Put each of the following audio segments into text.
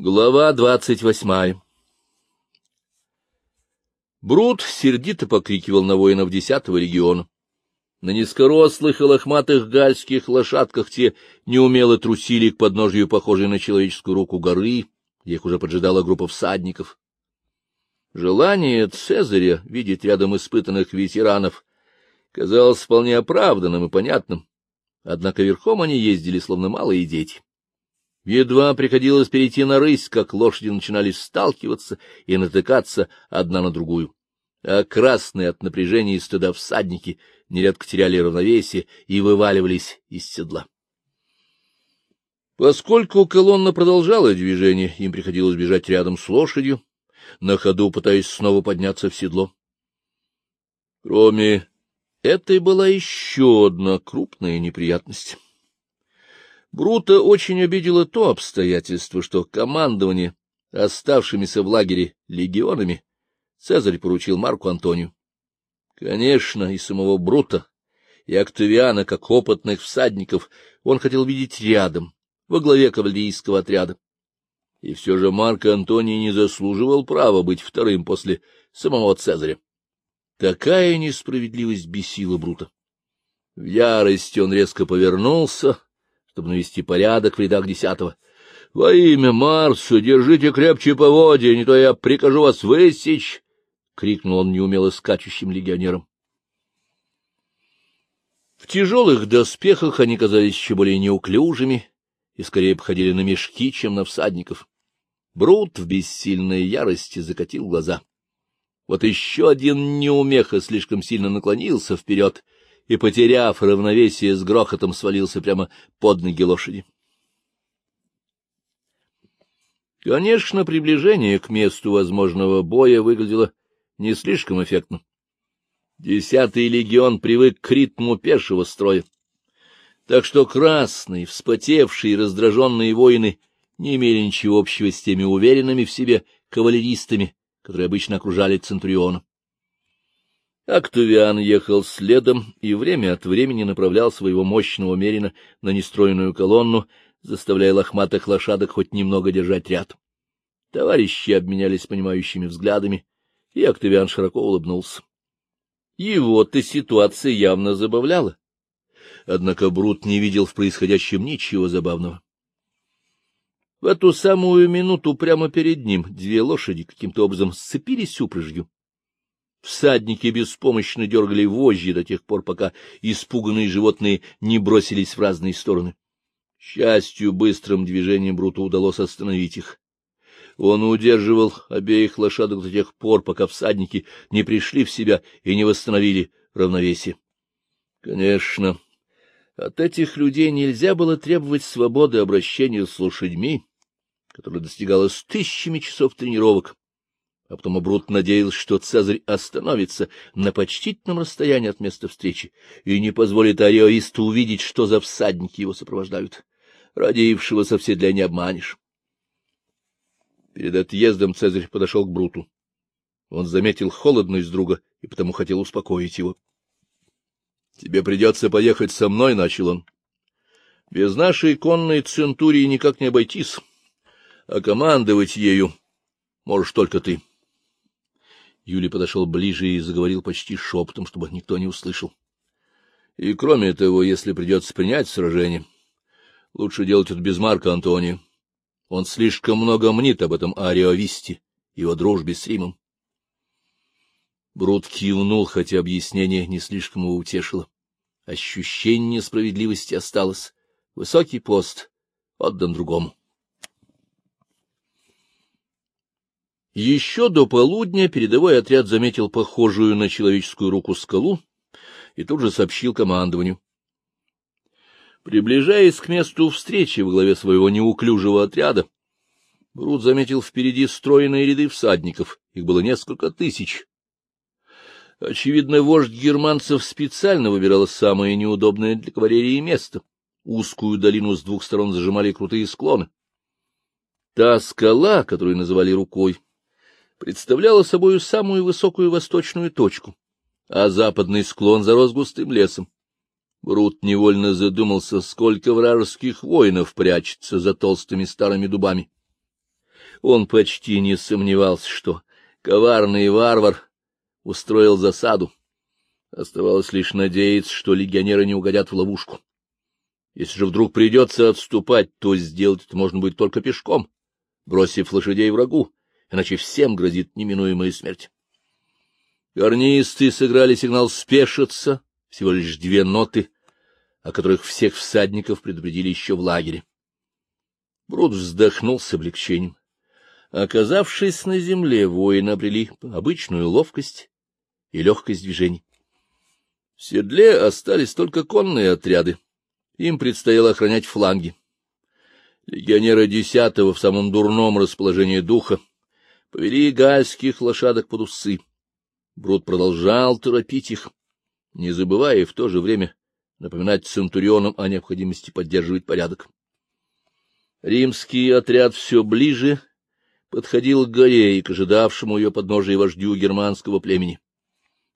Глава двадцать восьмая Брут сердито покрикивал на воинов десятого региона. На низкорослых и лохматых гальских лошадках те неумело трусили к подножию похожей на человеческую руку горы, где их уже поджидала группа всадников. Желание Цезаря видеть рядом испытанных ветеранов казалось вполне оправданным и понятным, однако верхом они ездили, словно малые дети. Едва приходилось перейти на рысь, как лошади начинали сталкиваться и натыкаться одна на другую. А красные от напряжения и стыда всадники нередко теряли равновесие и вываливались из седла. Поскольку колонна продолжала движение, им приходилось бежать рядом с лошадью, на ходу пытаясь снова подняться в седло. Кроме этой была еще одна крупная неприятность. Брута очень обидело то обстоятельство, что командование оставшимися в лагере легионами Цезарь поручил Марку Антонию. Конечно, и самого Брута, и Октавиана, как опытных всадников, он хотел видеть рядом, во главе кавалерийского отряда. И все же Марк Антоний не заслуживал права быть вторым после самого Цезаря. Такая несправедливость бесила Брута. В ярости он резко повернулся чтобы навести порядок в рядах десятого. — Во имя Марса держите крепче поводья, не то я прикажу вас высечь! — крикнул он неумело скачущим легионерам. В тяжелых доспехах они казались еще более неуклюжими и скорее походили на мешки, чем на всадников. Брут в бессильной ярости закатил глаза. Вот еще один неумеха слишком сильно наклонился вперед — и, потеряв равновесие, с грохотом свалился прямо под ноги лошади. Конечно, приближение к месту возможного боя выглядело не слишком эффектно. Десятый легион привык к ритму пешего строя. Так что красные, вспотевшие и раздраженные воины не имели ничего общего с теми уверенными в себе кавалеристами, которые обычно окружали Центуриона. Октавиан ехал следом и время от времени направлял своего мощного мерина на нестроенную колонну, заставляя лохматых лошадок хоть немного держать ряд. Товарищи обменялись понимающими взглядами, и Октавиан широко улыбнулся. Его-то ситуация явно забавляла. Однако Брут не видел в происходящем ничего забавного. В эту самую минуту прямо перед ним две лошади каким-то образом сцепились упряжью Всадники беспомощно дергали вожжи до тех пор, пока испуганные животные не бросились в разные стороны. К счастью, быстрым движением Бруту удалось остановить их. Он удерживал обеих лошадок до тех пор, пока всадники не пришли в себя и не восстановили равновесие. Конечно, от этих людей нельзя было требовать свободы обращения с лошадьми, которая достигалась тысячами часов тренировок а потом Брут надеялся, что Цезарь остановится на почтительном расстоянии от места встречи и не позволит ариоисту увидеть, что за всадники его сопровождают. Родившегося все для не обманешь. Перед отъездом Цезарь подошел к Бруту. Он заметил холодность друга и потому хотел успокоить его. — Тебе придется поехать со мной, — начал он. — Без нашей конной центурии никак не обойтись, а командовать ею можешь только ты. Юлий подошел ближе и заговорил почти шепотом, чтобы никто не услышал. И кроме того, если придется принять сражение, лучше делать это без Марка Антония. Он слишком много мнит об этом Ариовисте, его дружбе с Римом. Брут кивнул, хотя объяснение не слишком его утешило. Ощущение несправедливости осталось. Высокий пост отдан другому. Еще до полудня передовой отряд заметил похожую на человеческую руку скалу и тут же сообщил командованию. Приближаясь к месту встречи в главе своего неуклюжего отряда, Брут заметил впереди стройные ряды всадников, их было несколько тысяч. Очевидно, вождь германцев специально выбирал самое неудобное для кавалерии место. Узкую долину с двух сторон зажимали крутые склоны. Та скала, которую называли рукой, представляла собою самую высокую восточную точку, а западный склон зарос густым лесом. Брут невольно задумался, сколько вражеских воинов прячется за толстыми старыми дубами. Он почти не сомневался, что коварный варвар устроил засаду. Оставалось лишь надеяться, что легионеры не угодят в ловушку. Если же вдруг придется отступать, то сделать это можно будет только пешком, бросив лошадей врагу, иначе всем грозит неминуемая смерть. Гарнисты сыграли сигнал «спешиться», всего лишь две ноты, о которых всех всадников предупредили еще в лагере. Брут вздохнул с облегчением. Оказавшись на земле, воины обрели обычную ловкость и легкость движений. В седле остались только конные отряды. Им предстояло охранять фланги. Легионеры десятого в самом дурном расположении духа повели гальских лошадок под усы. Брут продолжал торопить их, не забывая в то же время напоминать центурионам о необходимости поддерживать порядок. Римский отряд все ближе подходил к горе и к ожидавшему ее подножия вождю германского племени.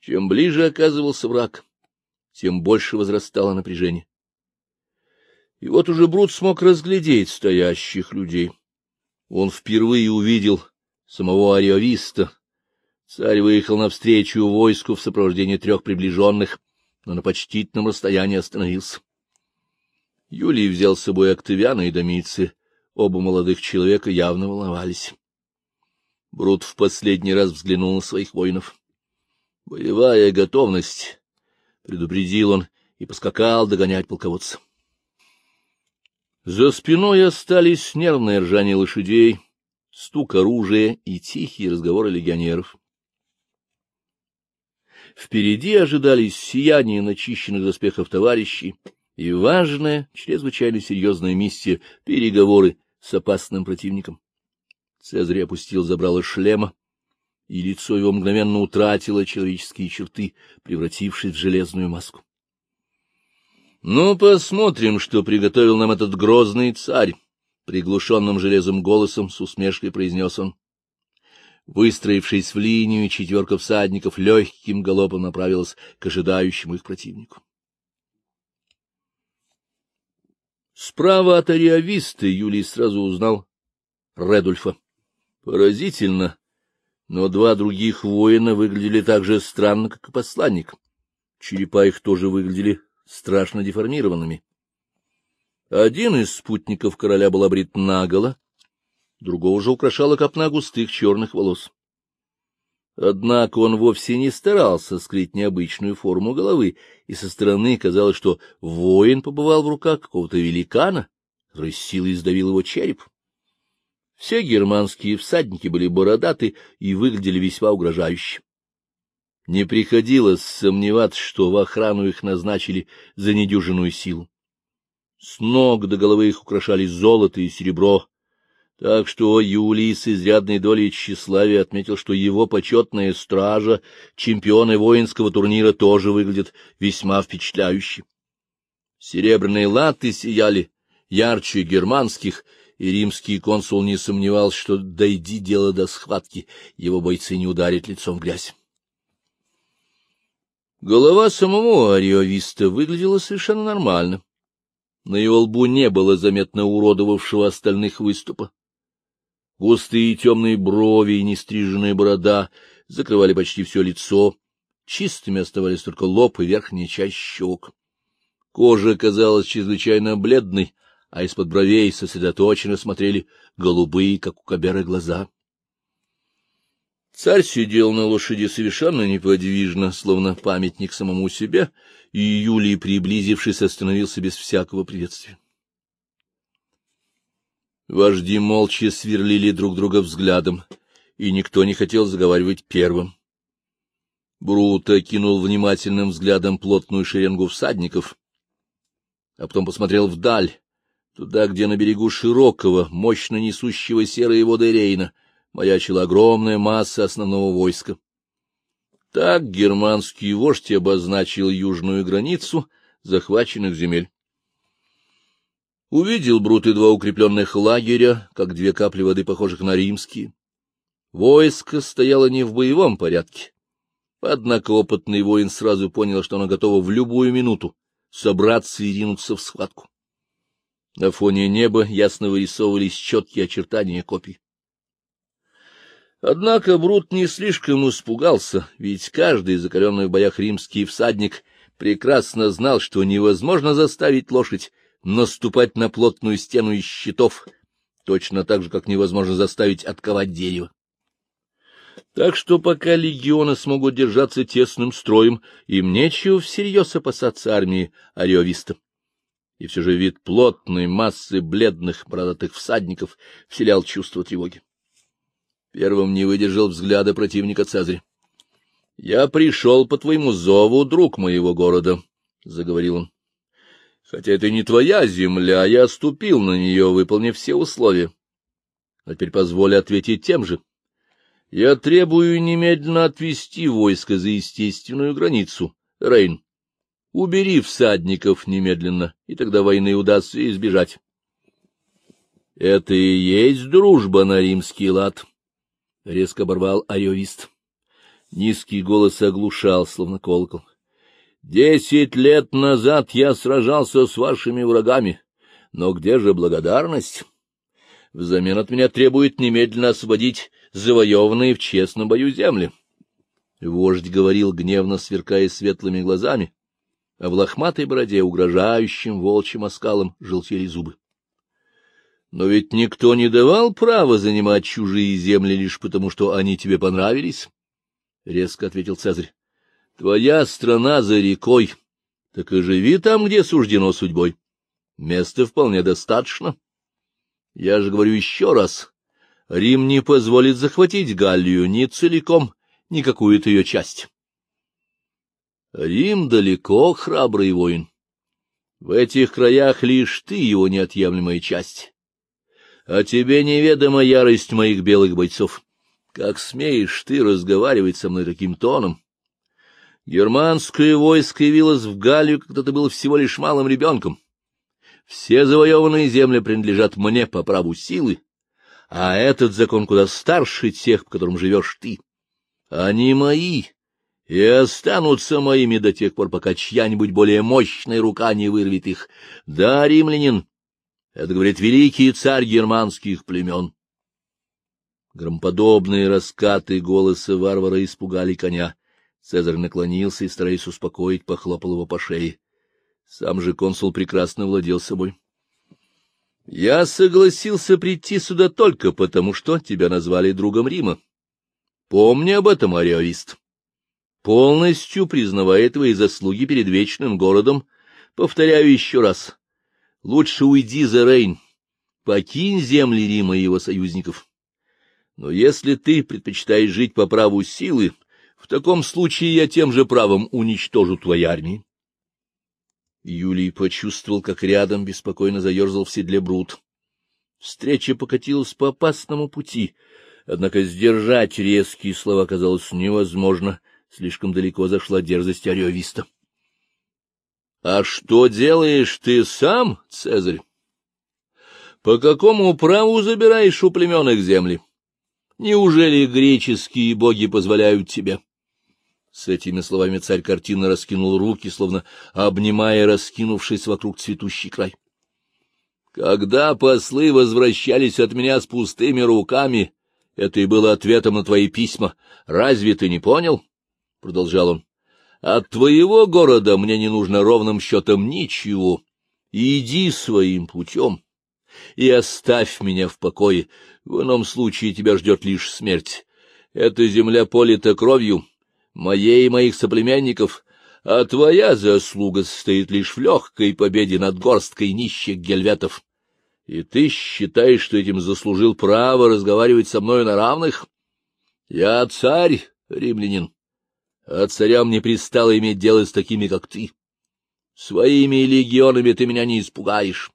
Чем ближе оказывался враг, тем больше возрастало напряжение. И вот уже Брут смог разглядеть стоящих людей. Он впервые увидел самого Ариовиста. Царь выехал навстречу войску в сопровождении трех приближенных, но на почтительном расстоянии остановился. Юлий взял с собой Октавиана и Домицы. Оба молодых человека явно волновались. Брут в последний раз взглянул на своих воинов. Боевая готовность, — предупредил он и поскакал догонять полководца. За спиной остались нервное ржание лошадей, стук оружия и тихие разговоры легионеров. Впереди ожидались сияние начищенных доспехов товарищей и важная, чрезвычайно серьезная миссия — переговоры с опасным противником. Цезарь опустил забрало шлема, и лицо его мгновенно утратило человеческие черты, превратившись в железную маску. — Ну, посмотрим, что приготовил нам этот грозный царь, — приглушенным железом голосом с усмешкой произнес он. Выстроившись в линию, четверка всадников легким галопом направилась к ожидающему их противнику. Справа от ариависта Юлий сразу узнал Редульфа. Поразительно, но два других воина выглядели так же странно, как и посланник. Черепа их тоже выглядели страшно деформированными. Один из спутников короля был обрит наголо, другого же украшала копна густых черных волос. Однако он вовсе не старался скрыть необычную форму головы, и со стороны казалось, что воин побывал в руках какого-то великана, который силой сдавил его череп. Все германские всадники были бородаты и выглядели весьма угрожающе. Не приходилось сомневаться, что в охрану их назначили за недюжинную силу. С ног до головы их украшали золото и серебро, так что Юлий с изрядной долей тщеславия отметил, что его почетная стража, чемпионы воинского турнира, тоже выглядят весьма впечатляюще. Серебряные латы сияли ярче германских, и римский консул не сомневался, что, дойди дело до схватки, его бойцы не ударят лицом в грязь. Голова самого ариовиста выглядела совершенно нормально. На его лбу не было заметно уродовавшего остальных выступа. Густые темные брови и нестриженная борода закрывали почти все лицо, чистыми оставались только лоб и верхняя часть щек. Кожа казалась чрезвычайно бледной, а из-под бровей сосредоточенно смотрели голубые, как у коберы, глаза. Царь сидел на лошади совершенно неподвижно, словно памятник самому себе, и Юлий, приблизившись, остановился без всякого приветствия. Вожди молча сверлили друг друга взглядом, и никто не хотел заговаривать первым. Бруто кинул внимательным взглядом плотную шеренгу всадников, а потом посмотрел вдаль, Туда, где на берегу широкого, мощно несущего серые воды Рейна, маячила огромная масса основного войска. Так германский вождь обозначил южную границу захваченных земель. Увидел Брут и два укрепленных лагеря, как две капли воды, похожих на римские. Войско стояло не в боевом порядке. Однако опытный воин сразу понял, что оно готово в любую минуту собраться и ринуться в схватку. На фоне неба ясно вырисовывались четкие очертания копий. Однако Брут не слишком испугался, ведь каждый закаленный в боях римский всадник прекрасно знал, что невозможно заставить лошадь наступать на плотную стену из щитов, точно так же, как невозможно заставить отковать дерево. Так что пока легионы смогут держаться тесным строем, им нечего всерьез опасаться армии ариовиста. И все же вид плотной массы бледных бородатых всадников вселял чувство тревоги. Первым не выдержал взгляда противника Цезаря. — Я пришел по твоему зову, друг моего города, — заговорил он. — Хотя это не твоя земля, я ступил на нее, выполнив все условия. А теперь позволь ответить тем же. Я требую немедленно отвести войско за естественную границу, Рейн. Убери всадников немедленно, и тогда войны удастся избежать. — Это и есть дружба на римский лад, — резко оборвал Айовист. Низкий голос оглушал, словно колокол. — Десять лет назад я сражался с вашими врагами, но где же благодарность? Взамен от меня требует немедленно освободить завоеванные в честном бою земли. Вождь говорил, гневно сверкая светлыми глазами, а в лохматой бороде, угрожающим волчьим оскалом, желтели зубы. Но ведь никто не давал права занимать чужие земли лишь потому, что они тебе понравились, — резко ответил Цезарь. — Твоя страна за рекой, так и живи там, где суждено судьбой. Места вполне достаточно. Я же говорю еще раз, Рим не позволит захватить Галлию ни целиком, ни какую-то ее часть. Рим далеко, храбрый воин. В этих краях лишь ты его неотъемлемая часть. А тебе неведома ярость моих белых бойцов. Как смеешь ты разговаривать со мной таким тоном? Германское войско явилось в Галлию, когда ты был всего лишь малым ребенком. Все завоеванные земли принадлежат мне по праву силы, а этот закон куда старше тех, по которым живешь ты. Они мои и останутся моими до тех пор, пока чья-нибудь более мощная рука не вырвет их. Да, римлянин, это говорит великий царь германских племен. Громподобные раскаты голоса варвара испугали коня. Цезарь наклонился и, стараясь успокоить, похлопал его по шее. Сам же консул прекрасно владел собой. Я согласился прийти сюда только потому, что тебя назвали другом Рима. Помни об этом, ариовист. Полностью признавая твои заслуги перед вечным городом, повторяю еще раз. Лучше уйди за Рейн, покинь земли Рима и его союзников. Но если ты предпочитаешь жить по праву силы, в таком случае я тем же правом уничтожу твои армии. Юлий почувствовал, как рядом беспокойно заерзал в седле Брут. Встреча покатилась по опасному пути, однако сдержать резкие слова казалось невозможно, слишком далеко зашла дерзость Ариовиста. — А что делаешь ты сам, Цезарь? По какому праву забираешь у племен их земли? Неужели греческие боги позволяют тебе? — с этими словами царь картинно раскинул руки, словно обнимая раскинувшись вокруг цветущий край. Когда послы возвращались от меня с пустыми руками, это и было ответом на твои письма. Разве ты не понял? — продолжал он. — От твоего города мне не нужно ровным счетом ничего. Иди своим путем и оставь меня в покое. В ином случае тебя ждет лишь смерть. Эта земля полита кровью, моей и моих соплеменников, а твоя заслуга состоит лишь в легкой победе над горсткой нищих гельветов. И ты считаешь, что этим заслужил право разговаривать со мною на равных? Я царь, римлянин, а царям не пристало иметь дело с такими, как ты. Своими легионами ты меня не испугаешь,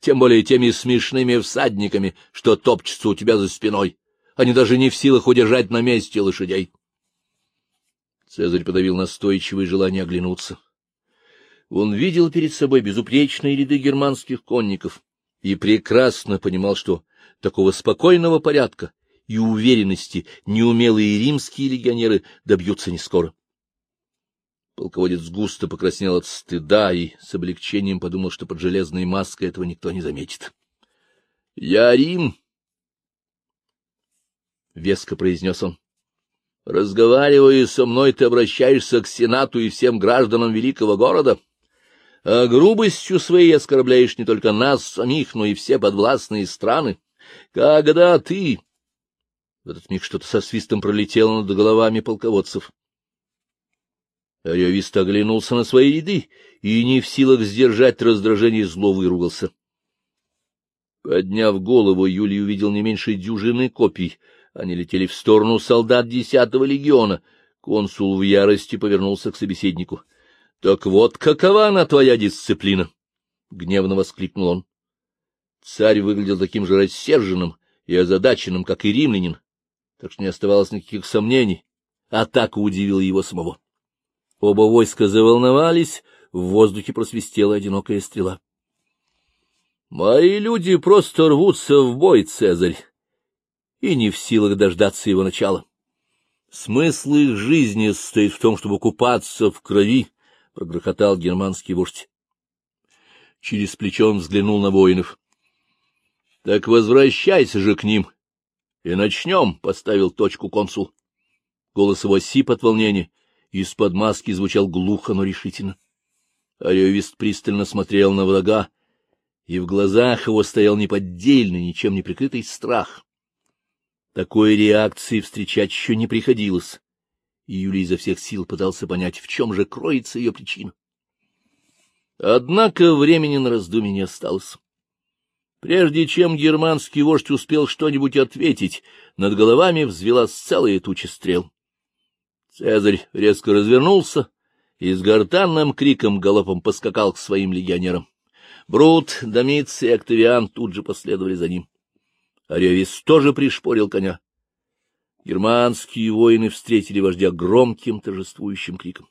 тем более теми смешными всадниками, что топчутся у тебя за спиной. Они даже не в силах удержать на месте лошадей. Цезарь подавил настойчивое желание оглянуться. Он видел перед собой безупречные ряды германских конников и прекрасно понимал, что такого спокойного порядка и уверенности неумелые римские легионеры добьются не скоро. Полководец густо покраснел от стыда и с облегчением подумал, что под железной маской этого никто не заметит. — Я Рим, — веско произнес он. — Разговаривая со мной, ты обращаешься к Сенату и всем гражданам великого города, а грубостью своей оскорбляешь не только нас самих, но и все подвластные страны. Когда ты... В этот миг что-то со свистом пролетело над головами полководцев. Аревист оглянулся на свои ряды и, не в силах сдержать раздражение, зло выругался. Подняв голову, Юлий увидел не меньше дюжины копий. Они летели в сторону солдат десятого легиона. Консул в ярости повернулся к собеседнику. — Так вот, какова она, твоя дисциплина? — гневно воскликнул он. Царь выглядел таким же рассерженным и озадаченным, как и римлянин, так что не оставалось никаких сомнений. Атака удивила его самого. Оба войска заволновались, в воздухе просвистела одинокая стрела. Мои люди просто рвутся в бой, Цезарь, и не в силах дождаться его начала. Смысл их жизни состоит в том, чтобы купаться в крови, — прогрохотал германский вождь. Через плечо он взглянул на воинов. — Так возвращайся же к ним, и начнем, — поставил точку консул. Голос его сип от волнения, из-под маски звучал глухо, но решительно. Ариовист пристально смотрел на врага, и в глазах его стоял неподдельный, ничем не прикрытый страх. Такой реакции встречать еще не приходилось, и Юлий изо всех сил пытался понять, в чем же кроется ее причина. Однако времени на раздумье не осталось. Прежде чем германский вождь успел что-нибудь ответить, над головами взвелась целая туча стрел. Цезарь резко развернулся и с гортанным криком галопом поскакал к своим легионерам. Брут, Домиц и Октавиан тут же последовали за ним. Аревис тоже пришпорил коня. Германские воины встретили вождя громким торжествующим криком.